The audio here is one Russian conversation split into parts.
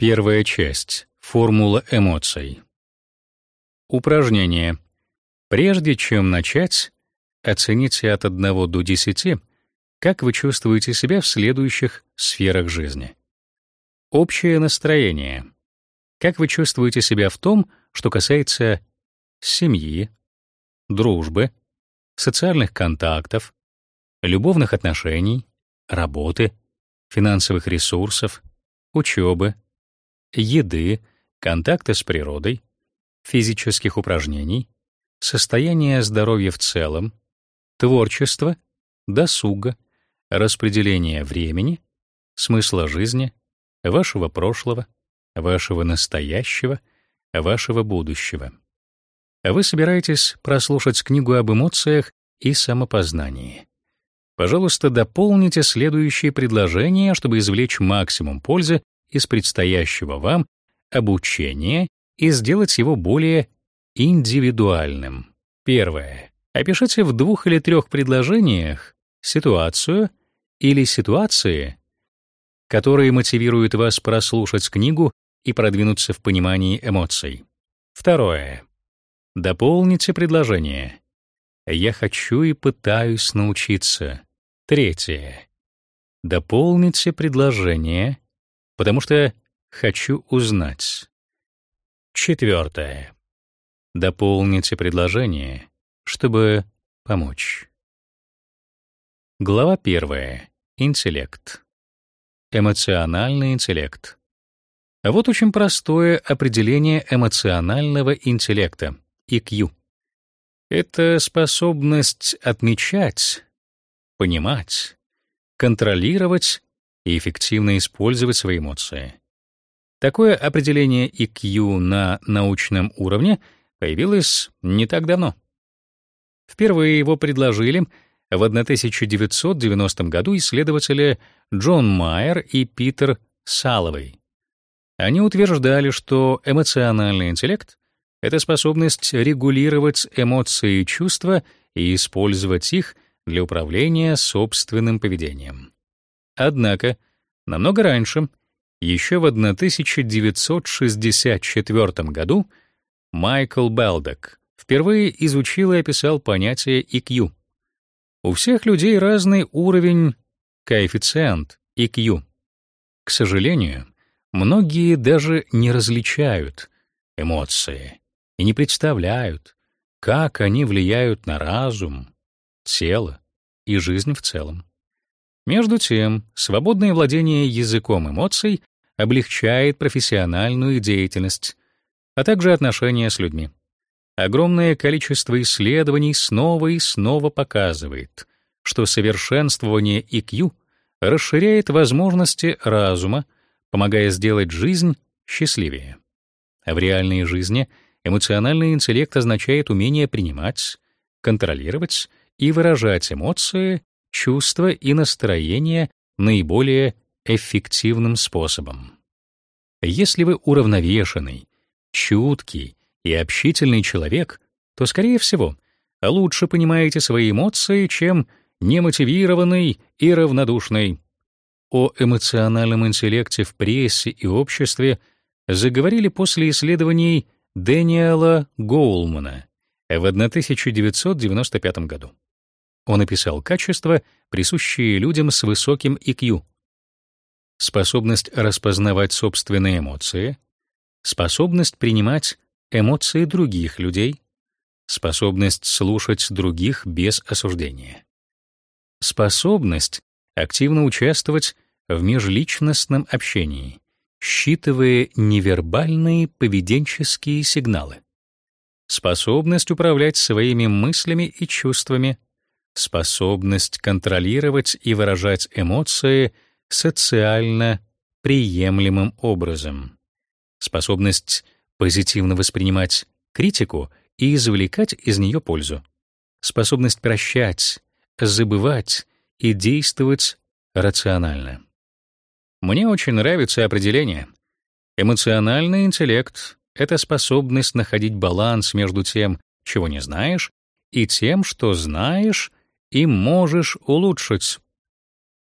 Первая часть. Формула эмоций. Упражнение. Прежде чем начать, оцените от 1 до 10, как вы чувствуете себя в следующих сферах жизни. Общее настроение. Как вы чувствуете себя в том, что касается семьи, дружбы, социальных контактов, любовных отношений, работы, финансовых ресурсов, учебы, еды, контакта с природой, физических упражнений, состояния здоровья в целом, творчества, досуга, распределения времени, смысла жизни, вашего прошлого, вашего настоящего, вашего будущего. Вы собираетесь прослушать книгу об эмоциях и самопознании. Пожалуйста, дополните следующие предложения, чтобы извлечь максимум пользы из предстоящего вам обучения и сделать его более индивидуальным. Первое. Опишите в двух или трех предложениях ситуацию или ситуации, которые мотивируют вас прослушать книгу и продвинуться в понимании эмоций. Второе. Дополните предложение. Я хочу и пытаюсь научиться. Третье. Дополните предложение потому что хочу узнать. Четвертое. Дополните предложение, чтобы помочь. Глава первая. Интеллект. Эмоциональный интеллект. А вот очень простое определение эмоционального интеллекта EQ. Это способность отмечать, понимать, контролировать и эффективно использовать свои эмоции. Такое определение EQ на научном уровне появилось не так давно. Впервые его предложили в 1990 году исследователи Джон Майер и Питер Саловой. Они утверждали, что эмоциональный интеллект — это способность регулировать эмоции и чувства и использовать их для управления собственным поведением. Однако, намного раньше, еще в 1964 году, Майкл Белдек впервые изучил и описал понятие EQ. У всех людей разный уровень, коэффициент EQ. К сожалению, многие даже не различают эмоции и не представляют, как они влияют на разум, тело и жизнь в целом. Между тем, свободное владение языком эмоций облегчает профессиональную деятельность, а также отношения с людьми. Огромное количество исследований снова и снова показывает, что совершенствование IQ расширяет возможности разума, помогая сделать жизнь счастливее. А в реальной жизни эмоциональный интеллект означает умение принимать, контролировать и выражать эмоции чувства и настроение наиболее эффективным способом. Если вы уравновешенный, чуткий и общительный человек, то, скорее всего, лучше понимаете свои эмоции, чем немотивированный и равнодушный. О эмоциональном интеллекте в прессе и обществе заговорили после исследований Дэниела Гоулмана в 1995 году. Он описал качества, присущие людям с высоким IQ. Способность распознавать собственные эмоции, способность принимать эмоции других людей, способность слушать других без осуждения. Способность активно участвовать в межличностном общении, считывая невербальные поведенческие сигналы. Способность управлять своими мыслями и чувствами — способность контролировать и выражать эмоции социально приемлемым образом, способность позитивно воспринимать критику и извлекать из нее пользу, способность прощать, забывать и действовать рационально. Мне очень нравится определение. Эмоциональный интеллект — это способность находить баланс между тем, чего не знаешь, и тем, что знаешь и можешь улучшить.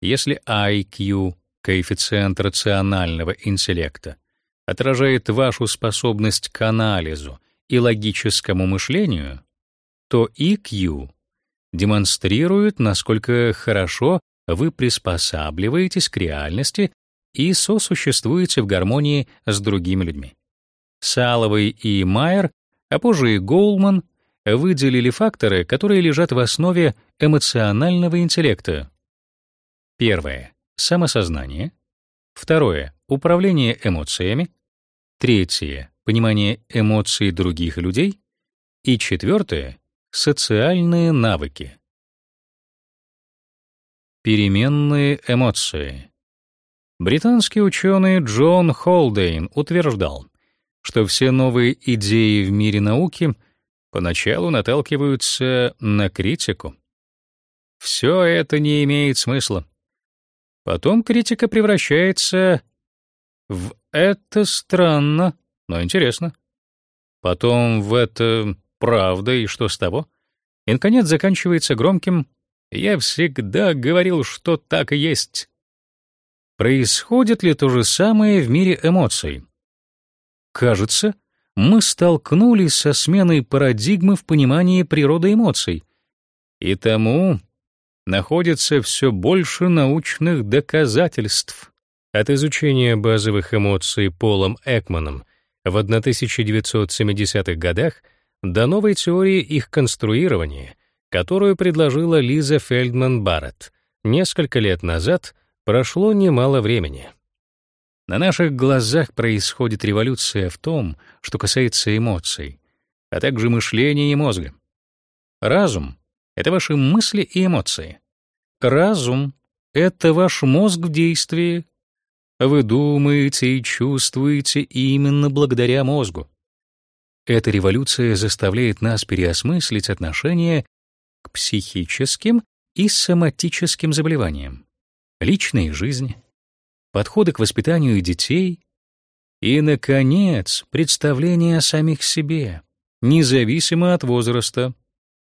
Если IQ — коэффициент рационального интеллекта, отражает вашу способность к анализу и логическому мышлению, то EQ демонстрирует, насколько хорошо вы приспосабливаетесь к реальности и сосуществуете в гармонии с другими людьми. Саловый и Майер, а позже и Гоулман выделили факторы, которые лежат в основе эмоционального интеллекта. Первое самосознание. Второе управление эмоциями. Третье понимание эмоций других людей. И четвертое социальные навыки. Переменные эмоции. Британский ученый Джон Холдейн утверждал, что все новые идеи в мире науки поначалу наталкиваются на критику. Все это не имеет смысла. Потом критика превращается в «это странно, но интересно». Потом в «это правда и что с того?» И, наконец, заканчивается громким «я всегда говорил, что так и есть». Происходит ли то же самое в мире эмоций? Кажется, мы столкнулись со сменой парадигмы в понимании природы эмоций, и тому находится все больше научных доказательств. От изучения базовых эмоций Полом Экманом в 1970-х годах до новой теории их конструирования, которую предложила Лиза Фельдман Барретт, несколько лет назад прошло немало времени. На наших глазах происходит революция в том, что касается эмоций, а также мышления и мозга. Разум это ваши мысли и эмоции. Разум — это ваш мозг в действии. Вы думаете и чувствуете именно благодаря мозгу. Эта революция заставляет нас переосмыслить отношение к психическим и соматическим заболеваниям, личной жизни, подходы к воспитанию детей и, наконец, представление о самих себе, независимо от возраста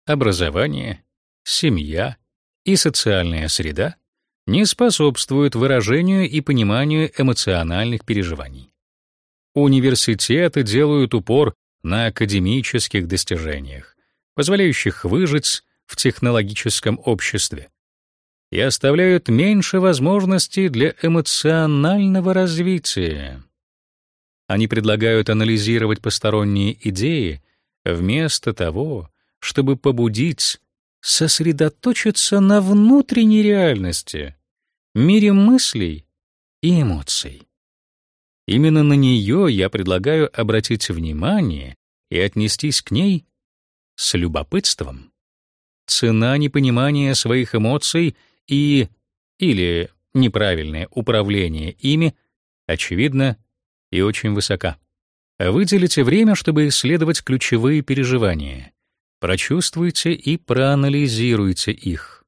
образование, семья и социальная среда не способствуют выражению и пониманию эмоциональных переживаний. Университеты делают упор на академических достижениях, позволяющих выжить в технологическом обществе, и оставляют меньше возможностей для эмоционального развития. Они предлагают анализировать посторонние идеи вместо того, чтобы побудить сосредоточиться на внутренней реальности, мире мыслей и эмоций. Именно на нее я предлагаю обратить внимание и отнестись к ней с любопытством. Цена непонимания своих эмоций и или неправильное управление ими очевидно и очень высока. Выделите время, чтобы исследовать ключевые переживания, Прочувствуйте и проанализируйте их.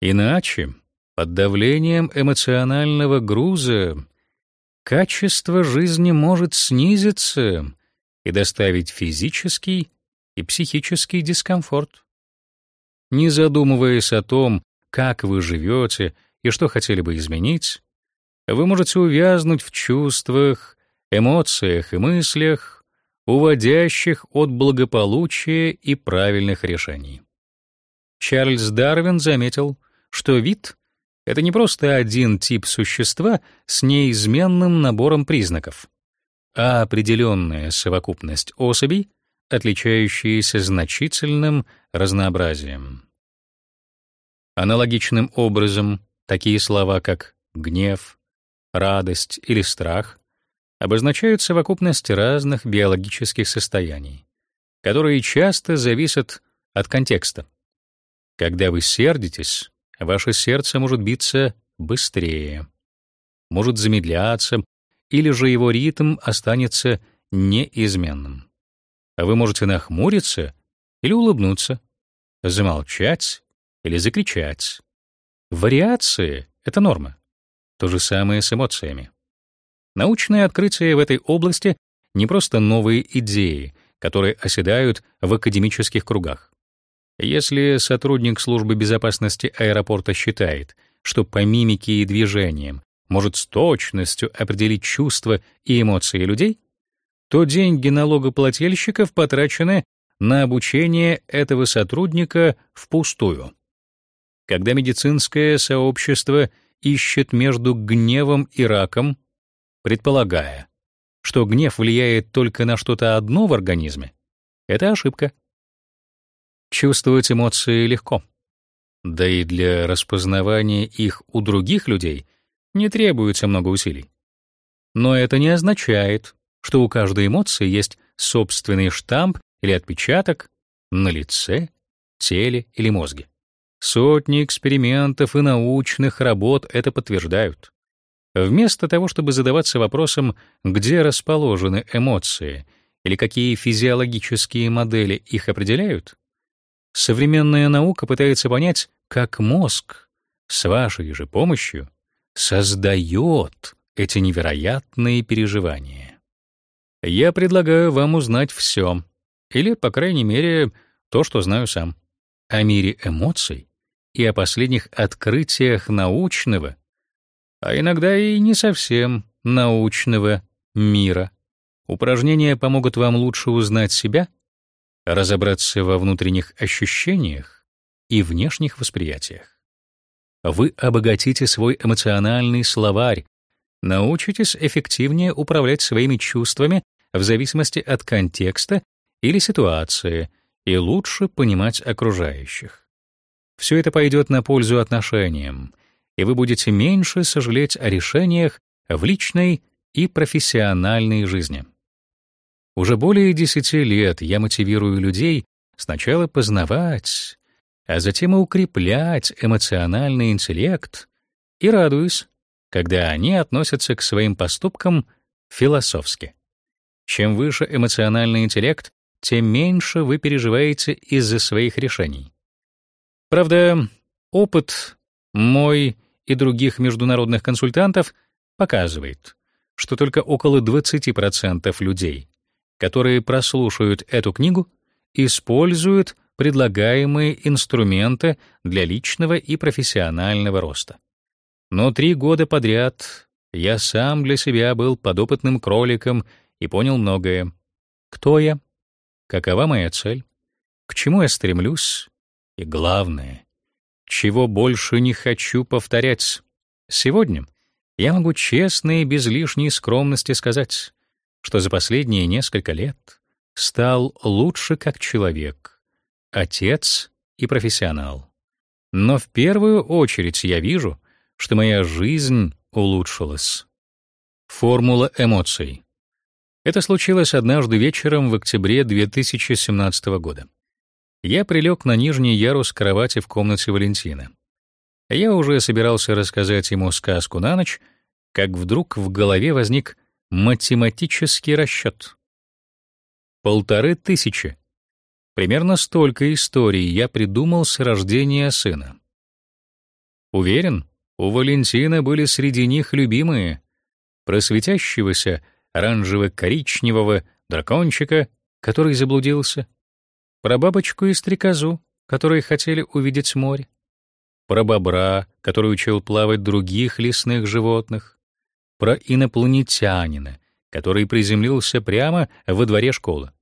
Иначе, под давлением эмоционального груза, качество жизни может снизиться и доставить физический и психический дискомфорт. Не задумываясь о том, как вы живете и что хотели бы изменить, вы можете увязнуть в чувствах, эмоциях и мыслях, уводящих от благополучия и правильных решений. Чарльз Дарвин заметил, что вид — это не просто один тип существа с неизменным набором признаков, а определенная совокупность особей, отличающиеся значительным разнообразием. Аналогичным образом, такие слова, как гнев, радость или страх обозначают совокупность разных биологических состояний, которые часто зависят от контекста. Когда вы сердитесь, ваше сердце может биться быстрее, может замедляться, или же его ритм останется неизменным. А вы можете нахмуриться или улыбнуться, замолчать или закричать. Вариации — это норма. То же самое с эмоциями. Научные открытия в этой области не просто новые идеи, которые оседают в академических кругах. Если сотрудник службы безопасности аэропорта считает, что по мимике и движениям может с точностью определить чувства и эмоции людей, то деньги налогоплательщиков потрачены на обучение этого сотрудника впустую. Когда медицинское сообщество ищет между гневом и раком, предполагая, что гнев влияет только на что-то одно в организме, это ошибка. Чувствовать эмоции легко. Да и для распознавания их у других людей не требуется много усилий. Но это не означает, что у каждой эмоции есть собственный штамп или отпечаток на лице, теле или мозге. Сотни экспериментов и научных работ это подтверждают. Вместо того, чтобы задаваться вопросом, где расположены эмоции или какие физиологические модели их определяют, современная наука пытается понять, как мозг с вашей же помощью создает эти невероятные переживания. Я предлагаю вам узнать все, или, по крайней мере, то, что знаю сам, о мире эмоций и о последних открытиях научного, а иногда и не совсем научного мира. Упражнения помогут вам лучше узнать себя, разобраться во внутренних ощущениях и внешних восприятиях. Вы обогатите свой эмоциональный словарь, научитесь эффективнее управлять своими чувствами в зависимости от контекста или ситуации и лучше понимать окружающих. Все это пойдет на пользу отношениям, и вы будете меньше сожалеть о решениях в личной и профессиональной жизни. Уже более десяти лет я мотивирую людей сначала познавать, а затем и укреплять эмоциональный интеллект и радуюсь, когда они относятся к своим поступкам философски. Чем выше эмоциональный интеллект, тем меньше вы переживаете из-за своих решений. Правда, опыт мой и других международных консультантов показывает, что только около 20% людей, которые прослушают эту книгу, используют предлагаемые инструменты для личного и профессионального роста. Но три года подряд я сам для себя был подопытным кроликом и понял многое. Кто я? Какова моя цель? К чему я стремлюсь? И главное, чего больше не хочу повторять. Сегодня я могу честно и без лишней скромности сказать, что за последние несколько лет стал лучше как человек, отец и профессионал. Но в первую очередь я вижу, что моя жизнь улучшилась. Формула эмоций. Это случилось однажды вечером в октябре 2017 года я прилег на нижний ярус кровати в комнате Валентина. Я уже собирался рассказать ему сказку на ночь, как вдруг в голове возник математический расчет. Полторы тысячи. Примерно столько историй я придумал с рождения сына. Уверен, у Валентина были среди них любимые, про светящегося оранжево-коричневого дракончика, который заблудился, про бабочку и стрекозу, которые хотели увидеть море, про бобра, который учил плавать других лесных животных, про инопланетянина, который приземлился прямо во дворе школы,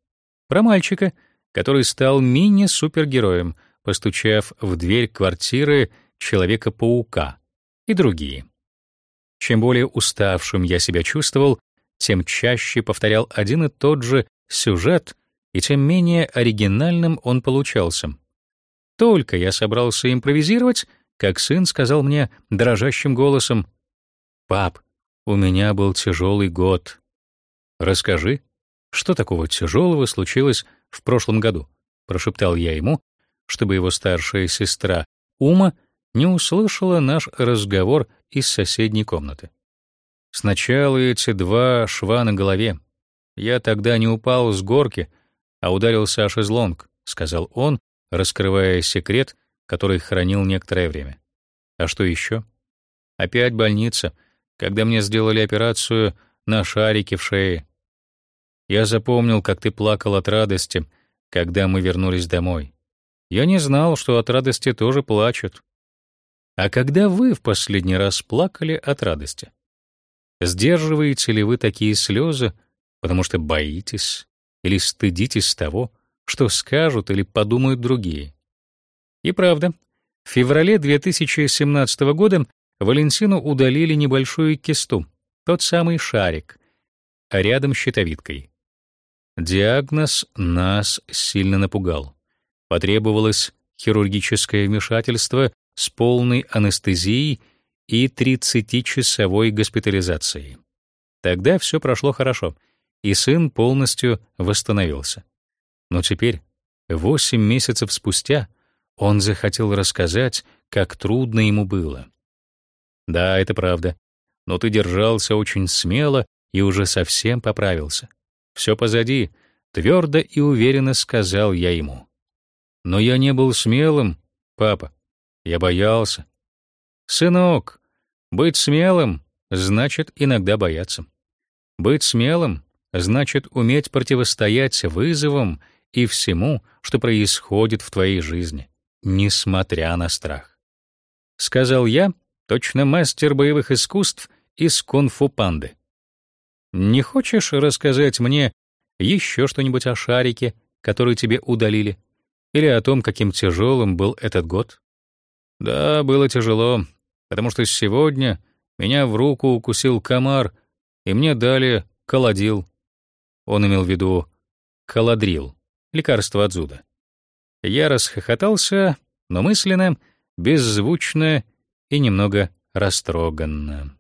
про мальчика, который стал мини-супергероем, постучав в дверь квартиры Человека-паука и другие. Чем более уставшим я себя чувствовал, тем чаще повторял один и тот же сюжет и тем менее оригинальным он получался. Только я собрался импровизировать, как сын сказал мне дрожащим голосом: "Пап, у меня был тяжелый год. Расскажи, что такого тяжелого случилось в прошлом году?" прошептал я ему, чтобы его старшая сестра Ума не услышала наш разговор из соседней комнаты. Сначала эти два шва на голове. Я тогда не упал с горки, а ударился о шезлонг, сказал он, раскрывая секрет, который хранил некоторое время. А что еще? Опять больница, когда мне сделали операцию на шарике в шее. Я запомнил, как ты плакал от радости, когда мы вернулись домой. Я не знал, что от радости тоже плачут. А когда вы в последний раз плакали от радости? Сдерживаете ли вы такие слезы, потому что боитесь или стыдитесь того, что скажут или подумают другие? И правда, в феврале 2017 года Валентину удалили небольшую кисту, тот самый шарик, а рядом щитовидкой. Диагноз нас сильно напугал. Потребовалось хирургическое вмешательство с полной анестезией и 30-часовой госпитализацией. Тогда все прошло хорошо, и сын полностью восстановился. Но теперь, восемь месяцев спустя, он захотел рассказать, как трудно ему было. Да, это правда. Но ты держался очень смело и уже совсем поправился. Все позади, твердо и уверенно сказал я ему. Но я не был смелым, папа. Я боялся. Сынок, быть смелым значит иногда бояться. Быть смелым значит уметь противостоять вызовам и всему, что происходит в твоей жизни, несмотря на страх. Сказал я, точно мастер боевых искусств из кунг-фу панды. Не хочешь рассказать мне еще что-нибудь о шарике, который тебе удалили, или о том, каким тяжелым был этот год? Да, было тяжело, потому что сегодня меня в руку укусил комар, и мне дали колодил. Он имел в виду колодрил, лекарство от зуда. Я расхохотался, но мысленно, беззвучно и немного растроганно.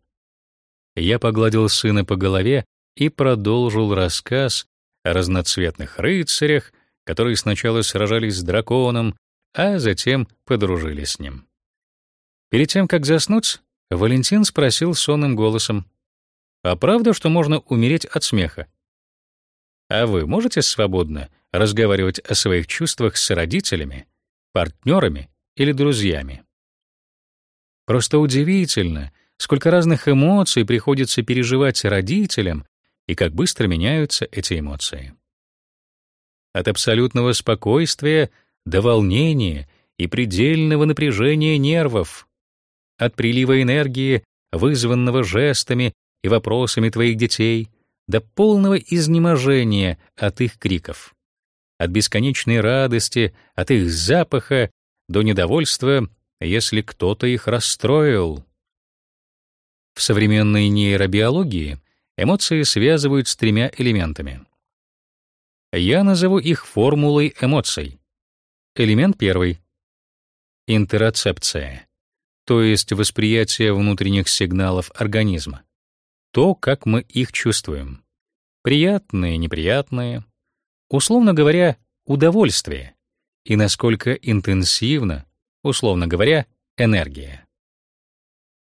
Я погладил сына по голове и продолжил рассказ о разноцветных рыцарях, которые сначала сражались с драконом, а затем подружились с ним. Перед тем, как заснуть, Валентин спросил сонным голосом: "А правда, что можно умереть от смеха?" А вы можете свободно разговаривать о своих чувствах с родителями, партнерами или друзьями? Просто удивительно, сколько разных эмоций приходится переживать родителям и как быстро меняются эти эмоции. От абсолютного спокойствия до волнения и предельного напряжения нервов, от прилива энергии, вызванного жестами и вопросами твоих детей, до полного изнеможения от их криков, от бесконечной радости, от их запаха до недовольства, если кто-то их расстроил. В современной нейробиологии эмоции связывают с тремя элементами. Я назову их формулой эмоций. Элемент первый — интероцепция то есть восприятие внутренних сигналов организма, то, как мы их чувствуем. Приятные, неприятные, условно говоря, удовольствие и насколько интенсивно, условно говоря, энергия.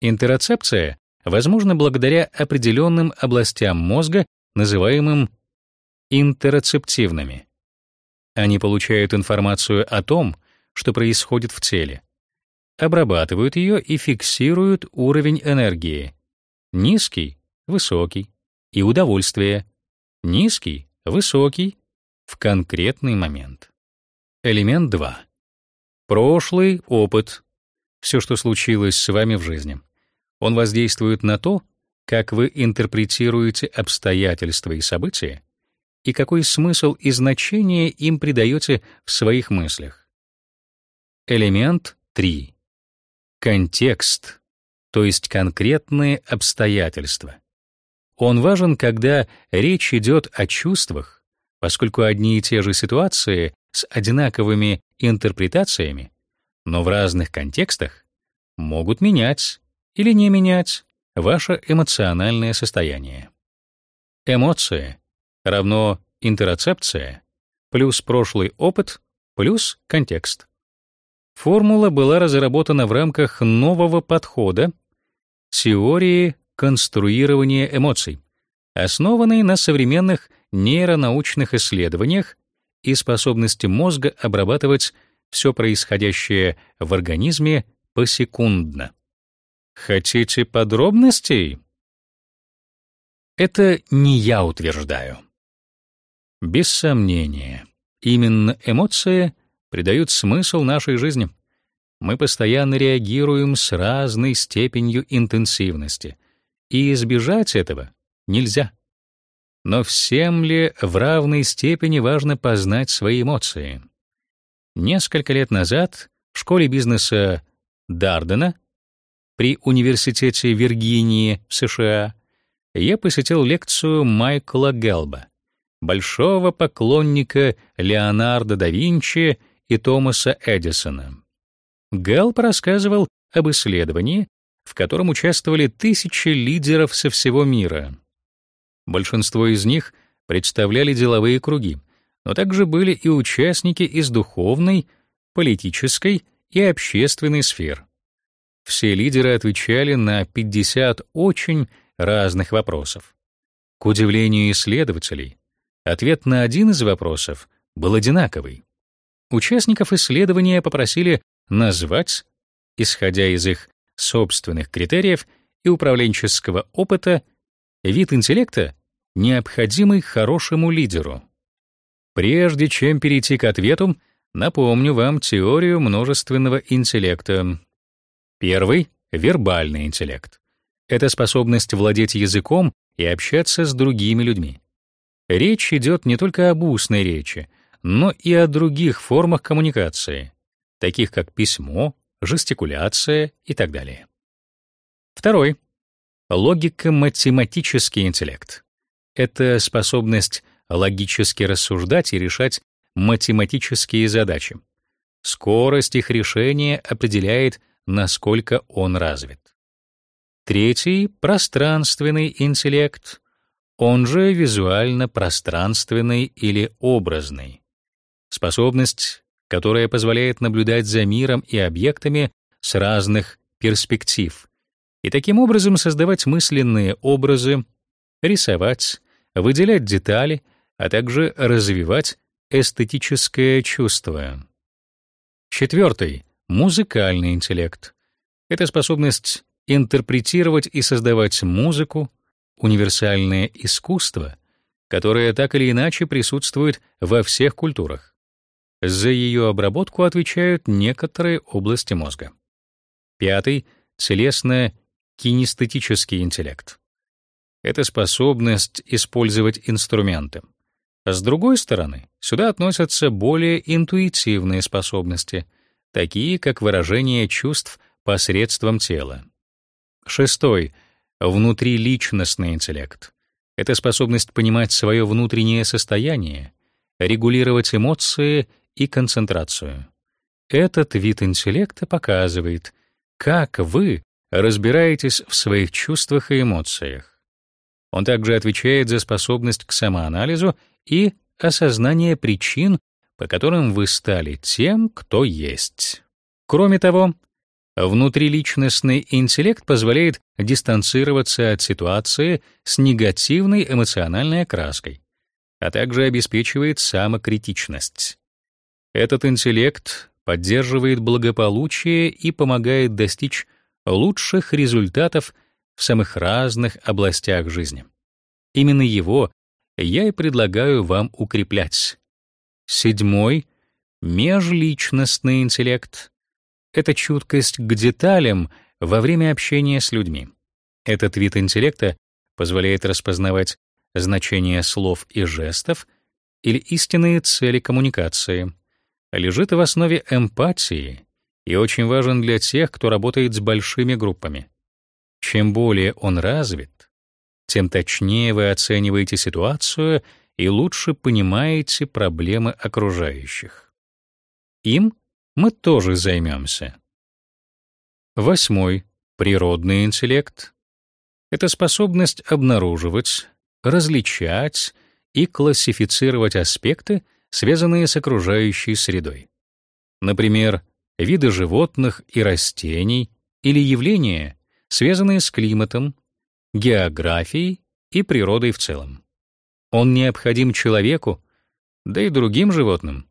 Интероцепция возможна благодаря определенным областям мозга, называемым интероцептивными. Они получают информацию о том, что происходит в теле, обрабатывают ее и фиксируют уровень энергии. Низкий, высокий, и удовольствие. Низкий, высокий, в конкретный момент. Элемент 2. Прошлый опыт. Все, что случилось с вами в жизни. Он воздействует на то, как вы интерпретируете обстоятельства и события, и какой смысл и значение им придаете в своих мыслях. Элемент 3. Контекст, то есть конкретные обстоятельства. Он важен, когда речь идет о чувствах, поскольку одни и те же ситуации с одинаковыми интерпретациями, но в разных контекстах, могут менять или не менять ваше эмоциональное состояние. Эмоция равно интероцепция плюс прошлый опыт плюс контекст. Формула была разработана в рамках нового подхода теории конструирования эмоций, основанной на современных нейронаучных исследованиях и способности мозга обрабатывать все происходящее в организме посекундно. Хотите подробностей? Это не я утверждаю. Без сомнения, именно эмоция — придают смысл нашей жизни. Мы постоянно реагируем с разной степенью интенсивности, и избежать этого нельзя. Но всем ли в равной степени важно познать свои эмоции? Несколько лет назад в школе бизнеса Дардена при Университете Виргинии в США я посетил лекцию Майкла Гелба, большого поклонника Леонардо да Винчи и Томаса Эдисона. Гелб рассказывал об исследовании, в котором участвовали тысячи лидеров со всего мира. Большинство из них представляли деловые круги, но также были и участники из духовной, политической и общественной сфер. Все лидеры отвечали на 50 очень разных вопросов. К удивлению исследователей, ответ на один из вопросов был одинаковый. Участников исследования попросили назвать, исходя из их собственных критериев и управленческого опыта, вид интеллекта, необходимый хорошему лидеру. Прежде чем перейти к ответу, напомню вам теорию множественного интеллекта. Первый — вербальный интеллект. Это способность владеть языком и общаться с другими людьми. Речь идет не только об устной речи, но и о других формах коммуникации, таких как письмо, жестикуляция и так далее. Второй — логико-математический интеллект. Это способность логически рассуждать и решать математические задачи. Скорость их решения определяет, насколько он развит. Третий — пространственный интеллект, он же визуально-пространственный или образный. Способность, которая позволяет наблюдать за миром и объектами с разных перспектив и таким образом создавать мысленные образы, рисовать, выделять детали, а также развивать эстетическое чувство. Четвертый — музыкальный интеллект. Это способность интерпретировать и создавать музыку, универсальное искусство, которое так или иначе присутствует во всех культурах. За ее обработку отвечают некоторые области мозга. Пятый — целестно-кинестетический интеллект. Это способность использовать инструменты. С другой стороны, сюда относятся более интуитивные способности, такие как выражение чувств посредством тела. Шестой — внутриличностный интеллект. Это способность понимать свое внутреннее состояние, регулировать эмоции и концентрацию. Этот вид интеллекта показывает, как вы разбираетесь в своих чувствах и эмоциях. Он также отвечает за способность к самоанализу и осознание причин, по которым вы стали тем, кто есть. Кроме того, внутриличностный интеллект позволяет дистанцироваться от ситуации с негативной эмоциональной окраской, а также обеспечивает самокритичность. Этот интеллект поддерживает благополучие и помогает достичь лучших результатов в самых разных областях жизни. Именно его я и предлагаю вам укреплять. Седьмой — межличностный интеллект. Это чуткость к деталям во время общения с людьми. Этот вид интеллекта позволяет распознавать значение слов и жестов или истинные цели коммуникации, лежит в основе эмпатии и очень важен для тех, кто работает с большими группами. Чем более он развит, тем точнее вы оцениваете ситуацию и лучше понимаете проблемы окружающих. Им мы тоже займемся. Восьмой природный интеллект это способность обнаруживать, различать и классифицировать аспекты, связанные с окружающей средой. Например, виды животных и растений или явления, связанные с климатом, географией и природой в целом. Он необходим человеку, да и другим животным,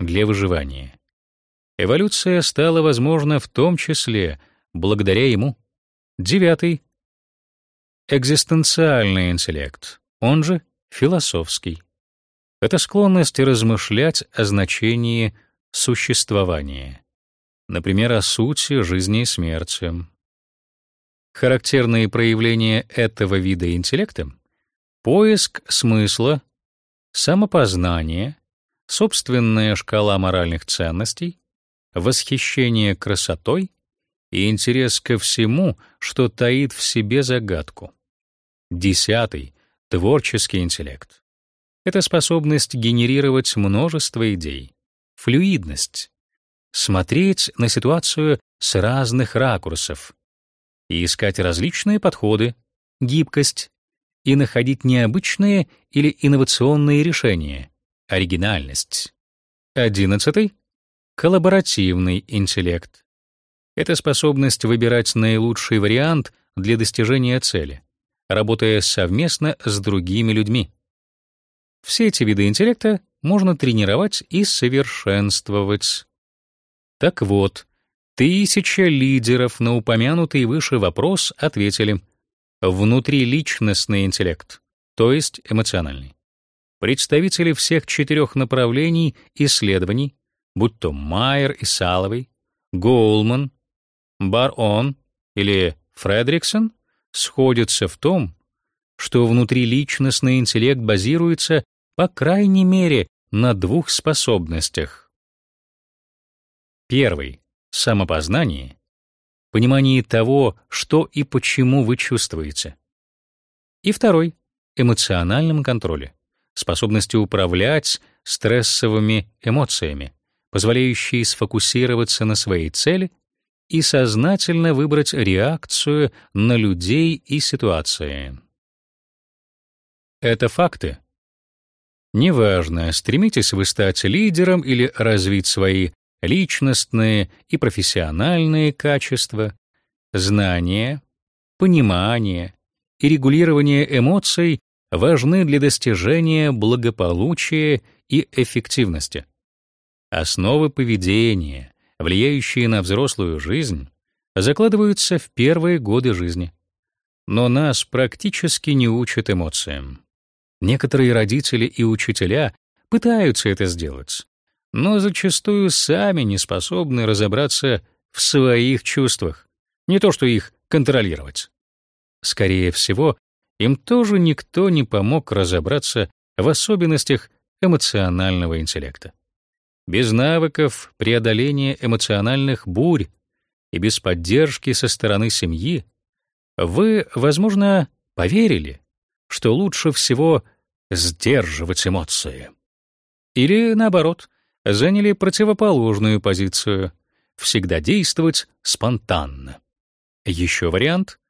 для выживания. Эволюция стала возможна в том числе благодаря ему. Девятый экзистенциальный интеллект, он же философский. Это склонность размышлять о значении существования, например, о сути жизни и смерти. Характерные проявления этого вида интеллекта — поиск смысла, самопознание, собственная шкала моральных ценностей, восхищение красотой и интерес ко всему, что таит в себе загадку. Десятый — творческий интеллект. Это способность генерировать множество идей, флюидность, смотреть на ситуацию с разных ракурсов. И искать различные подходы, гибкость. И находить необычные или инновационные решения, оригинальность. Одиннадцатый — коллаборативный интеллект. Это способность выбирать наилучший вариант для достижения цели, работая совместно с другими людьми. Все эти виды интеллекта можно тренировать и совершенствовать. Так вот, тысяча лидеров на упомянутый выше вопрос ответили внутриличностный интеллект, то есть эмоциональный. Представители всех четырех направлений исследований, будь то Майер и Саловой, Гоулман, Бар-Он или Фредриксон, сходятся в том, что внутриличностный интеллект базируется, по крайней мере, на двух способностях. Первый — самопознание, понимание того, что и почему вы чувствуете. И второй — эмоциональном контроле, способности управлять стрессовыми эмоциями, позволяющие сфокусироваться на своей цели и сознательно выбрать реакцию на людей и ситуации. Это факты. Неважно, стремитесь вы стать лидером или развить свои личностные и профессиональные качества, знания, понимание и регулирование эмоций важны для достижения благополучия и эффективности. Основы поведения, влияющие на взрослую жизнь, закладываются в первые годы жизни. Но нас практически не учат эмоциям. Некоторые родители и учителя пытаются это сделать, но зачастую сами не способны разобраться в своих чувствах, не то что их контролировать. Скорее всего, им тоже никто не помог разобраться в особенностях эмоционального интеллекта. Без навыков преодоления эмоциональных бурь и без поддержки со стороны семьи вы, возможно, поверили, что лучше всего сдерживать эмоции. Или наоборот, заняли противоположную позицию всегда действовать спонтанно. Еще вариант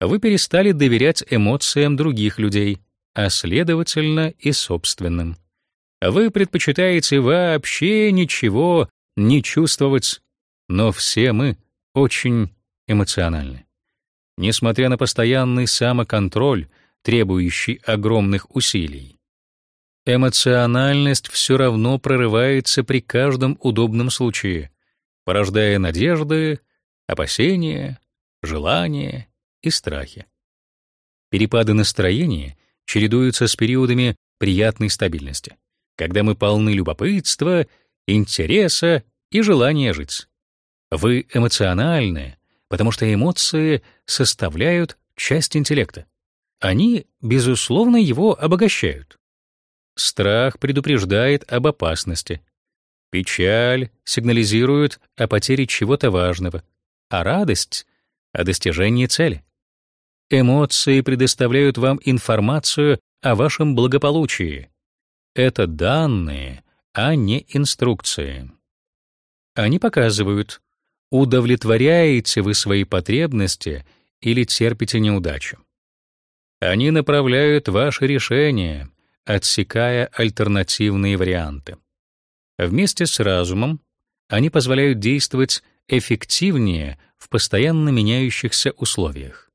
вы перестали доверять эмоциям других людей, а следовательно и собственным. Вы предпочитаете вообще ничего не чувствовать, но все мы очень эмоциональны. Несмотря на постоянный самоконтроль, требующий огромных усилий, эмоциональность все равно прорывается при каждом удобном случае, порождая надежды, опасения, желания и страхи. Перепады настроения чередуются с периодами приятной стабильности когда мы полны любопытства, интереса и желания жить. Вы эмоциональны, потому что эмоции составляют часть интеллекта. Они, безусловно, его обогащают. Страх предупреждает об опасности. Печаль сигнализирует о потере чего-то важного, а радость — о достижении цели. Эмоции предоставляют вам информацию о вашем благополучии, это данные, а не инструкции. Они показывают, удовлетворяете вы свои потребности или терпите неудачу. Они направляют ваши решения, отсекая альтернативные варианты. Вместе с разумом они позволяют действовать эффективнее в постоянно меняющихся условиях.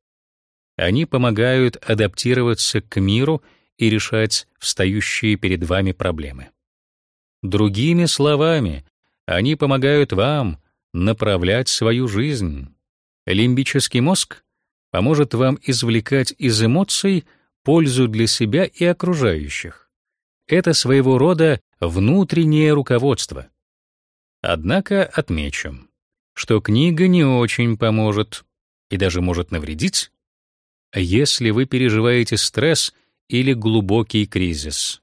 Они помогают адаптироваться к миру и решать встающие перед вами проблемы. Другими словами, они помогают вам направлять свою жизнь. Лимбический мозг поможет вам извлекать из эмоций пользу для себя и окружающих. Это своего рода внутреннее руководство. Однако отмечу, что книга не очень поможет. и даже может навредить, если вы переживаете стресс или глубокий кризис.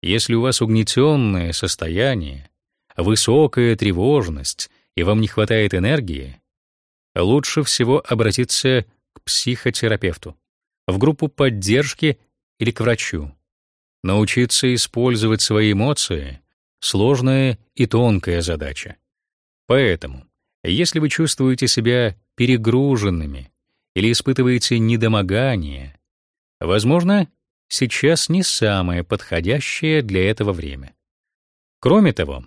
Если у вас угнетенное состояние, высокая тревожность и вам не хватает энергии, лучше всего обратиться к психотерапевту, в группу поддержки или к врачу. Научиться использовать свои эмоции — сложная и тонкая задача. Поэтому, если вы чувствуете себя перегруженными или испытываете недомогание, возможно, сейчас не самое подходящее для этого время. Кроме того,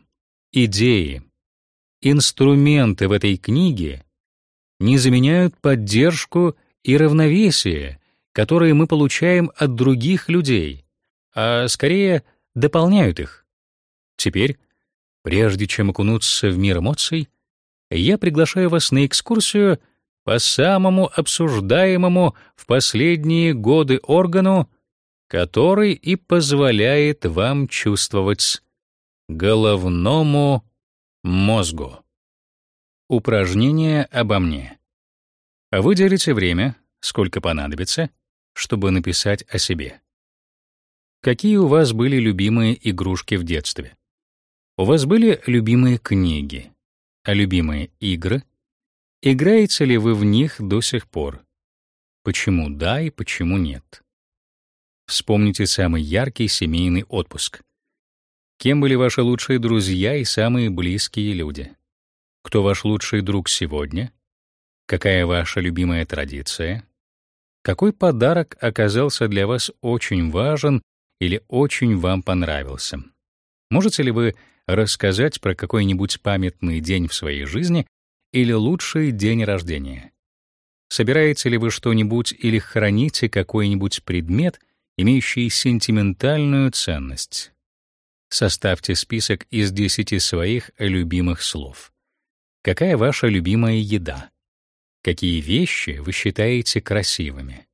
идеи, инструменты в этой книге не заменяют поддержку и равновесие, которые мы получаем от других людей, а скорее дополняют их. Теперь, прежде чем окунуться в мир эмоций, я приглашаю вас на экскурсию по самому обсуждаемому в последние годы органу, который и позволяет вам чувствовать головному мозгу. Упражнение обо мне. Выделите время, сколько понадобится, чтобы написать о себе. Какие у вас были любимые игрушки в детстве? У вас были любимые книги? А любимые игры? Играете ли вы в них до сих пор? Почему да и почему нет? Вспомните самый яркий семейный отпуск. Кем были ваши лучшие друзья и самые близкие люди? Кто ваш лучший друг сегодня? Какая ваша любимая традиция? Какой подарок оказался для вас очень важен или очень вам понравился? Можете ли вы рассказать про какой-нибудь памятный день в своей жизни или лучший день рождения? Собираете ли вы что-нибудь или храните какой-нибудь предмет, имеющий сентиментальную ценность? Составьте список из 10 своих любимых слов. Какая ваша любимая еда? Какие вещи вы считаете красивыми?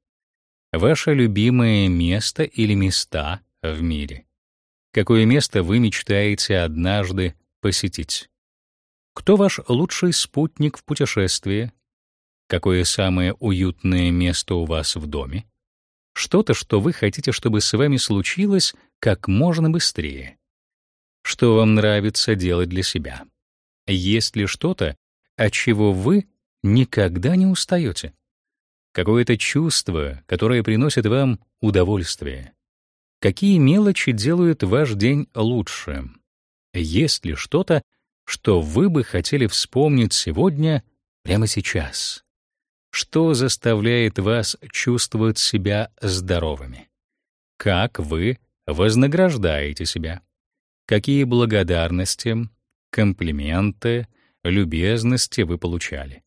Ваше любимое место или места в мире? Какое место вы мечтаете однажды посетить? Кто ваш лучший спутник в путешествии? Какое самое уютное место у вас в доме? Что-то, что вы хотите, чтобы с вами случилось как можно быстрее. Что вам нравится делать для себя? Есть ли что-то, от чего вы никогда не устаете? Какое-то чувство, которое приносит вам удовольствие? Какие мелочи делают ваш день лучше? Есть ли что-то, что вы бы хотели вспомнить сегодня, прямо сейчас? Что заставляет вас чувствовать себя здоровыми? Как вы вознаграждаете себя? какие благодарности, комплименты, любезности вы получали.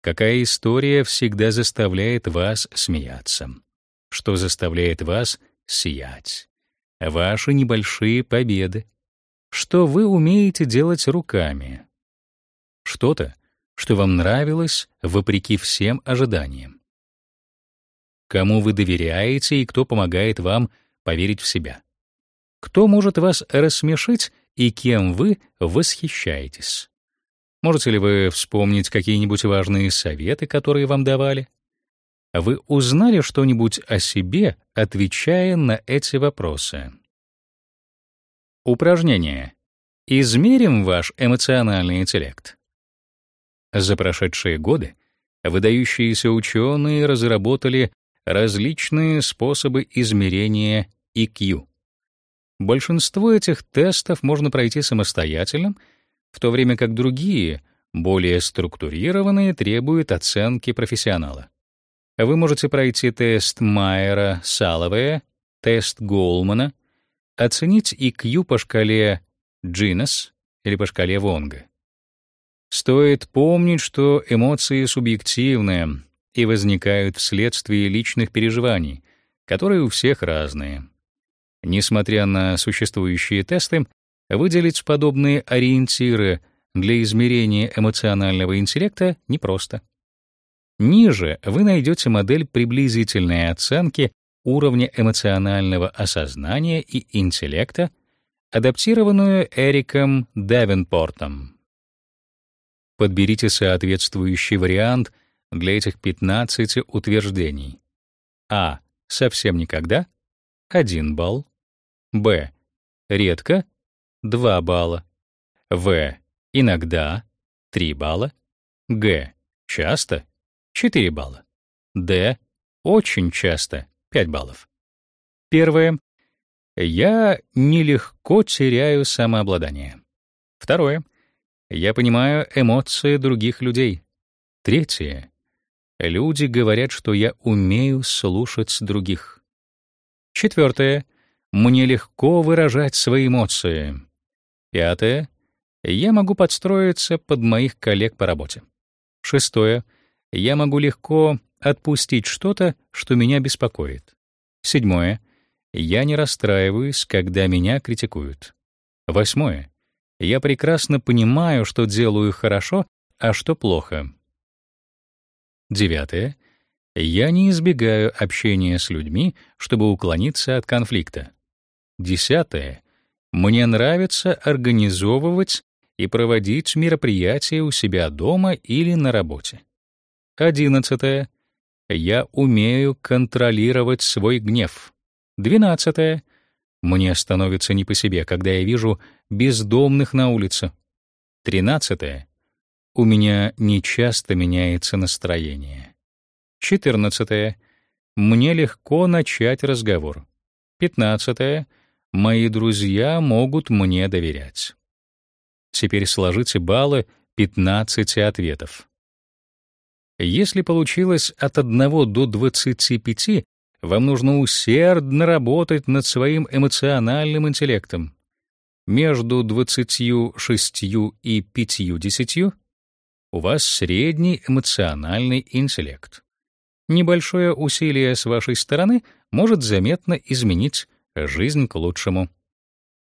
Какая история всегда заставляет вас смеяться? Что заставляет вас сиять? Ваши небольшие победы. Что вы умеете делать руками? Что-то, что вам нравилось вопреки всем ожиданиям. Кому вы доверяете и кто помогает вам поверить в себя? Кто может вас рассмешить и кем вы восхищаетесь? Можете ли вы вспомнить какие-нибудь важные советы, которые вам давали? Вы узнали что-нибудь о себе, отвечая на эти вопросы? Упражнение. Измерим ваш эмоциональный интеллект. За прошедшие годы выдающиеся ученые разработали различные способы измерения EQ. Большинство этих тестов можно пройти самостоятельно, в то время как другие, более структурированные, требуют оценки профессионала. Вы можете пройти тест Майера Саловея, тест Голмана, оценить IQ по шкале Джинес или по шкале Вонга. Стоит помнить, что эмоции субъективные и возникают вследствие личных переживаний, которые у всех разные. Несмотря на существующие тесты, выделить подобные ориентиры для измерения эмоционального интеллекта непросто. Ниже вы найдете модель приблизительной оценки уровня эмоционального осознания и интеллекта, адаптированную Эриком Давенпортом. Подберите соответствующий вариант для этих 15 утверждений. А. Совсем никогда — 1 балл. Б. Редко — 2 балла. В. Иногда — 3 балла. Г. Часто — 4 балла. Д. Очень часто — 5 баллов. Первое. Я нелегко теряю самообладание. Второе. Я понимаю эмоции других людей. Третье. Люди говорят, что я умею слушать других. Четвертое. Мне легко выражать свои эмоции. Пятое. Я могу подстроиться под моих коллег по работе. Шестое. Я могу легко отпустить что-то, что меня беспокоит. Седьмое. Я не расстраиваюсь, когда меня критикуют. Восьмое. Я прекрасно понимаю, что делаю хорошо, а что плохо. Девятое. Я не избегаю общения с людьми, чтобы уклониться от конфликта. Десятое. Мне нравится организовывать и проводить мероприятия у себя дома или на работе. Одиннадцатое. Я умею контролировать свой гнев. Двенадцатое. Мне становится не по себе, когда я вижу бездомных на улице. Тринадцатое. У меня нечасто меняется настроение. Четырнадцатое. Мне легко начать разговор. Пятнадцатое. Мои друзья могут мне доверять. Теперь сложите баллы 15 ответов. Если получилось от 1 до 25, вам нужно усердно работать над своим эмоциональным интеллектом. Между 26 и 50 у вас средний эмоциональный интеллект. Небольшое усилие с вашей стороны может заметно изменить жизнь к лучшему.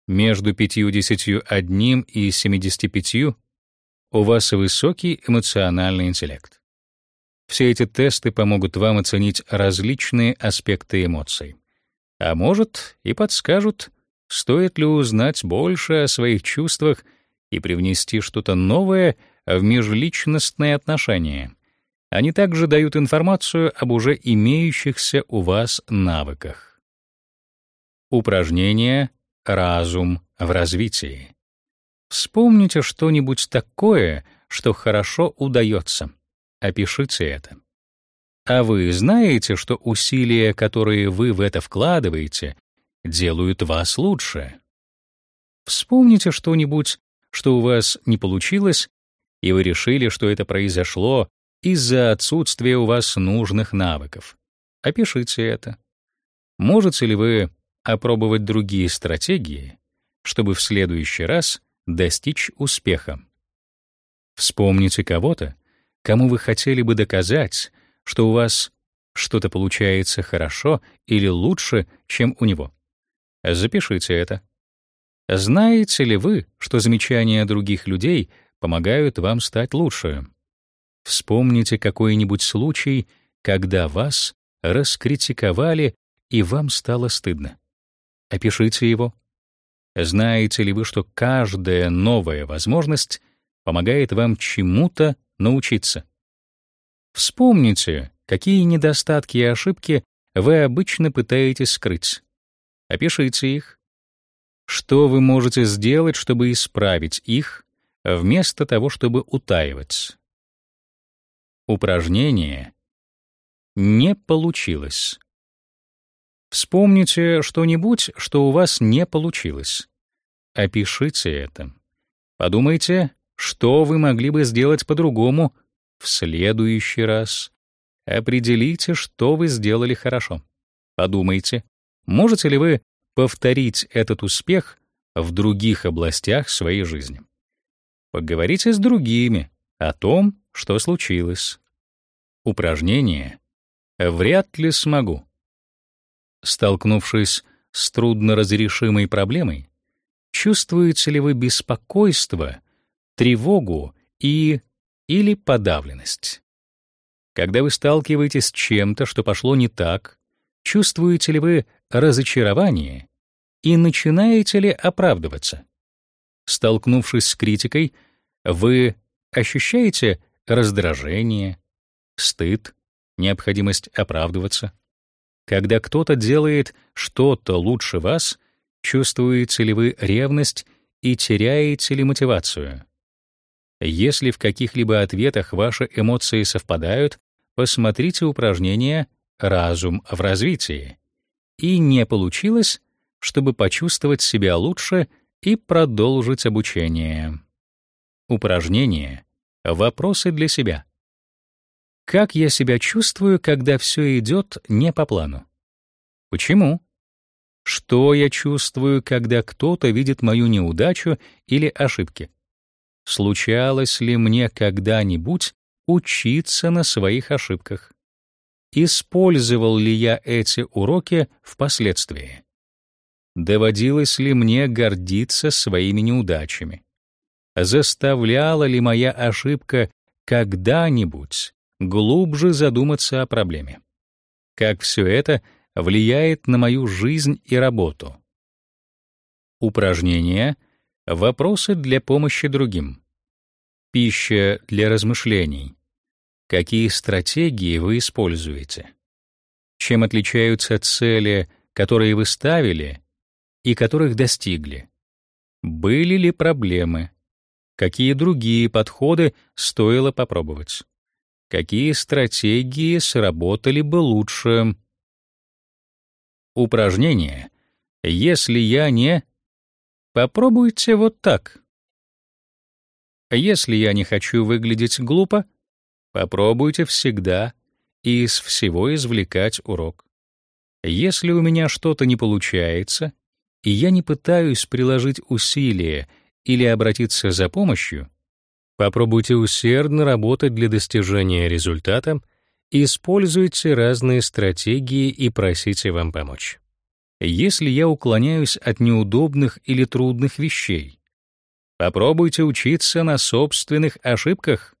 Между 51 и 75 у вас высокий эмоциональный интеллект. Все эти тесты помогут вам оценить различные аспекты эмоций. А может, и подскажут, стоит ли узнать больше о своих чувствах и привнести что-то новое в межличностные отношения. Они также дают информацию об уже имеющихся у вас навыках. Упражнение «Разум в развитии». Вспомните что-нибудь такое, что хорошо удается. Опишите это. А вы знаете, что усилия, которые вы в это вкладываете, делают вас лучше? Вспомните что-нибудь, что у вас не получилось, и вы решили, что это произошло из-за отсутствия у вас нужных навыков. Опишите это. Можете ли вы опробовать другие стратегии, чтобы в следующий раз достичь успеха? Вспомните кого-то, кому вы хотели бы доказать, что у вас что-то получается хорошо или лучше, чем у него. Запишите это. Знаете ли вы, что замечания других людей помогают вам стать лучше? Вспомните какой-нибудь случай, когда вас раскритиковали и вам стало стыдно. Опишите его. Знаете ли вы, что каждая новая возможность помогает вам чему-то научиться? Вспомните, какие недостатки и ошибки вы обычно пытаетесь скрыть. Опишите их. Что вы можете сделать, чтобы исправить их, вместо того, чтобы утаивать? Упражнение не получилось. Вспомните что-нибудь, что у вас не получилось. Опишите это. Подумайте, что вы могли бы сделать по-другому в следующий раз. Определите, что вы сделали хорошо. Подумайте, можете ли вы повторить этот успех в других областях своей жизни. Поговорите с другими о том, что случилось. Упражнение «Вряд ли смогу». Столкнувшись с трудноразрешимой проблемой, чувствуете ли вы беспокойство, тревогу и или подавленность? Когда вы сталкиваетесь с чем-то, что пошло не так, чувствуете ли вы разочарование и начинаете ли оправдываться? Столкнувшись с критикой, вы ощущаете раздражение, стыд, необходимость оправдываться. Когда кто-то делает что-то лучше вас, чувствуете ли вы ревность и теряете ли мотивацию? Если в каких-либо ответах ваши эмоции совпадают, посмотрите упражнение «Разум в развитии». И не получилось, чтобы почувствовать себя лучше и продолжить обучение. Упражнение «Вопросы для себя». Как я себя чувствую, когда все идет не по плану? Почему? Что я чувствую, когда кто-то видит мою неудачу или ошибки? Случалось ли мне когда-нибудь учиться на своих ошибках? Использовал ли я эти уроки впоследствии? Доводилось ли мне гордиться своими неудачами? Заставляла ли моя ошибка когда-нибудь глубже задуматься о проблеме? Как все это влияет на мою жизнь и работу? Упражнения — Вопросы для помощи другим. Пища для размышлений. Какие стратегии вы используете? Чем отличаются цели, которые вы ставили и которых достигли? Были ли проблемы? Какие другие подходы стоило попробовать? Какие стратегии сработали бы лучше? Упражнение. Если я не Попробуйте вот так. Если я не хочу выглядеть глупо, попробуйте всегда из всего извлекать урок. Если у меня что-то не получается, и я не пытаюсь приложить усилия или обратиться за помощью, попробуйте усердно работать для достижения результата, используйте разные стратегии и просите вам помочь если я уклоняюсь от неудобных или трудных вещей. Попробуйте учиться на собственных ошибках.